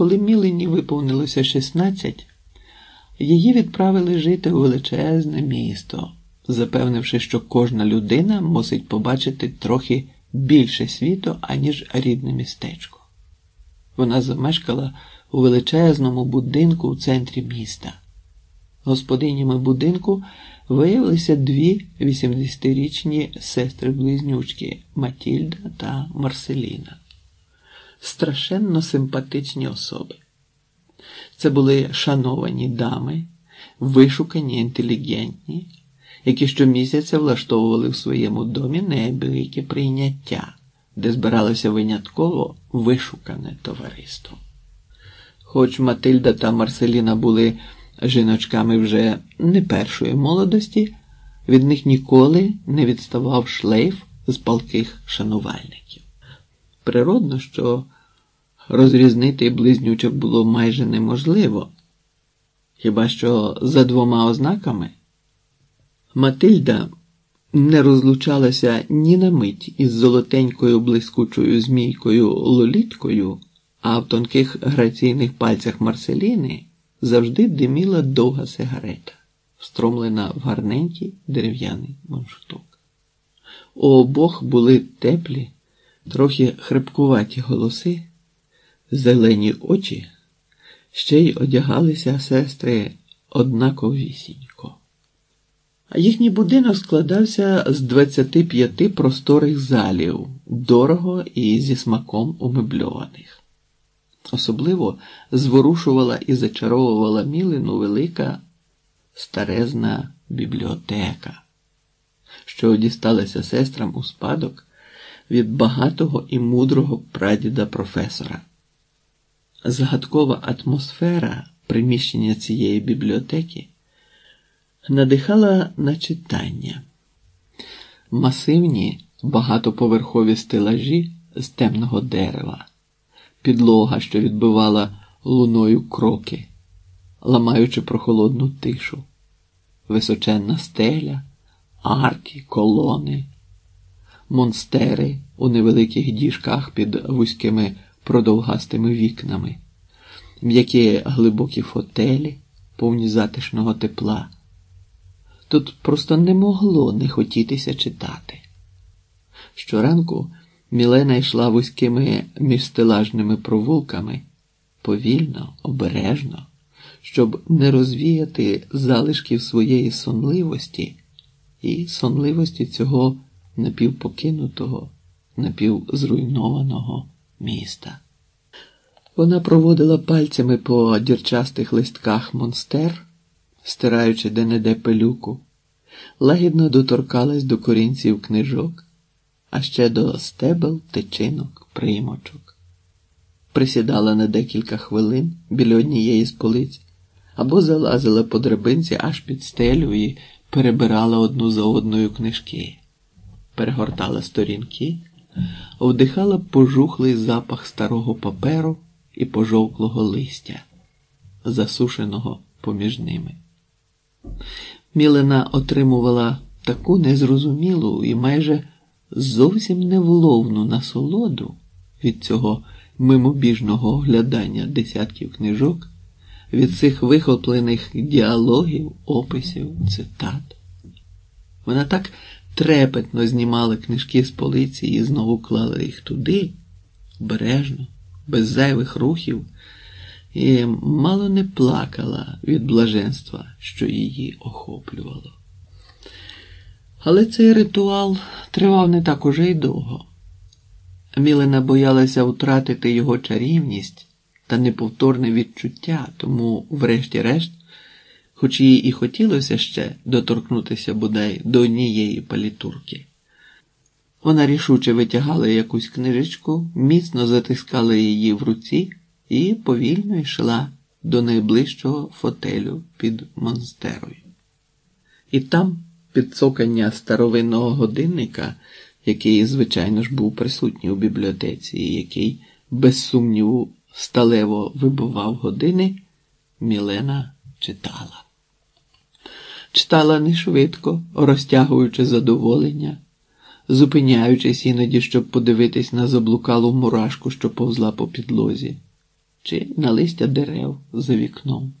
Коли Мілені виповнилося 16, її відправили жити у величезне місто, запевнивши, що кожна людина мусить побачити трохи більше світу, аніж рідне містечко. Вона замешкала у величезному будинку в центрі міста. Господинями будинку виявилися дві 80-річні сестри-близнючки Матільда та Марселіна. Страшенно симпатичні особи. Це були шановані дами, вишукані, інтелігентні, які щомісяця влаштовували в своєму домі неабияке прийняття, де збиралося винятково вишукане товариство. Хоч Матильда та Марселіна були жіночками вже не першої молодості, від них ніколи не відставав шлейф з палких шанувальників. Природно, що розрізнити близнючок було майже неможливо, хіба що за двома ознаками. Матильда не розлучалася ні на мить із золотенькою блискучою змійкою лоліткою, а в тонких граційних пальцях Марселіни завжди диміла довга сигарета, встромлена в гарненький дерев'яний маншуток. У обох були теплі, трохи хрипкуваті голоси, зелені очі, ще й одягалися сестри однаковісінько. А їхній будинок складався з 25 просторих залів, дорого і зі смаком умебльованих. Особливо зворушувала і зачаровувала Мілину велика старезна бібліотека, що дісталася сестрам у спадок від багатого і мудрого прадіда професора. Загадкова атмосфера приміщення цієї бібліотеки надихала на читання. Масивні багатоповерхові стелажі з темного дерева, підлога, що відбивала луною кроки, ламаючи прохолодну тишу, височенна стеля, арки, колони, монстери у невеликих діжках під вузькими продовгастими вікнами, м'які глибокі фотелі, повні затишного тепла. Тут просто не могло не хотітися читати. Щоранку Мілена йшла вузькими міжстелажними провулками повільно, обережно, щоб не розвіяти залишків своєї сонливості і сонливості цього напівпокинутого, напівзруйнованого міста. Вона проводила пальцями по дірчастих листках монстер стираючи де-не-де пилюку, лагідно доторкалась до корінців книжок, а ще до стебел, течинок, примочок. Присідала на декілька хвилин біля однієї з полиць або залазила по драбинці аж під стелю і перебирала одну за одною книжки, перегортала сторінки, вдихала пожухлий запах старого паперу і пожовклого листя, засушеного поміж ними. Мілена отримувала таку незрозумілу і майже зовсім невловну насолоду від цього мимобіжного оглядання десятків книжок, від цих вихоплених діалогів, описів, цитат. Вона так трепетно знімала книжки з полиці і знову клала їх туди, обережно, без зайвих рухів і мало не плакала від блаженства, що її охоплювало. Але цей ритуал тривав не так уже й довго. Мілена боялася втратити його чарівність та неповторне відчуття, тому, врешті-решт, хоч їй і хотілося ще доторкнутися бодай до однієї палітурки. Вона рішуче витягала якусь книжечку, міцно затискала її в руці і повільно йшла до найближчого фотелю під монстерою. І там, під цокання старовинного годинника, який, звичайно ж, був присутній у бібліотеці, який, без сумніву, сталево вибивав години, Мілена читала. Читала не швидко, розтягуючи задоволення, зупиняючись іноді, щоб подивитись на заблукалу мурашку, що повзла по підлозі. чи на листя дерев за вікном.